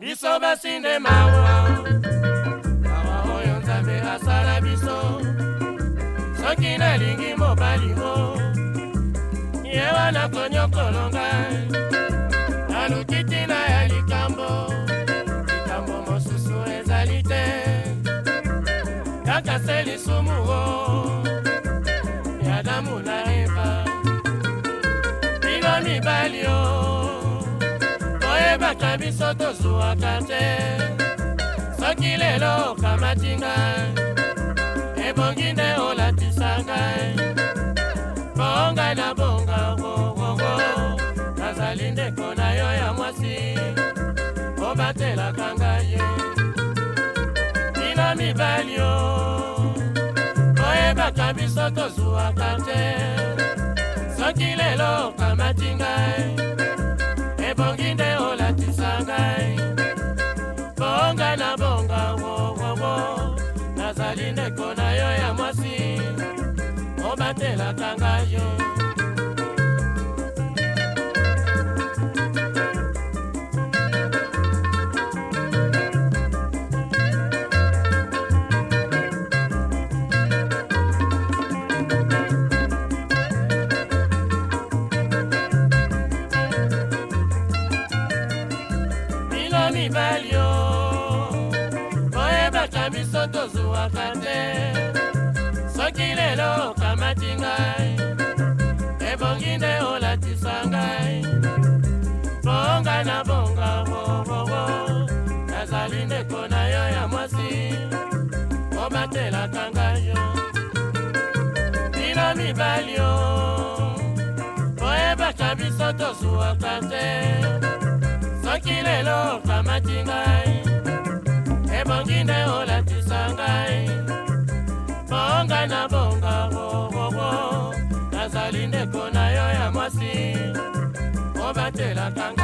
biso basinde mawa mawa oyo nzambe asala biso soki nalingi mobali o ye wana konyokolonga naluki ntina ya likambo likambo mosusu ezali te kaka se lisumu o ya damu na eva bino mibali o kaka biso tozwwaka te soki lelo okamati ngai ebongi nde olatisa ngai mpo ngai nabonga kogogo nazali ndeko na yo ya mwasi obatelaka ngai ye bino mibali o oyebaka biso tozwwaka te soki lelo okamati ngai azali ndeko na yo ya mwasi obatelakanga biso tozwwaka te soki lelo okamati ngai ebongi nde olatisa ngai bonga na bonga bororo nazali ndeko na yo ya mwasi obatelaka ngai yo bino mibali o oyebaka biso tozwwaka te soki lelo okamati ngai obatela tanga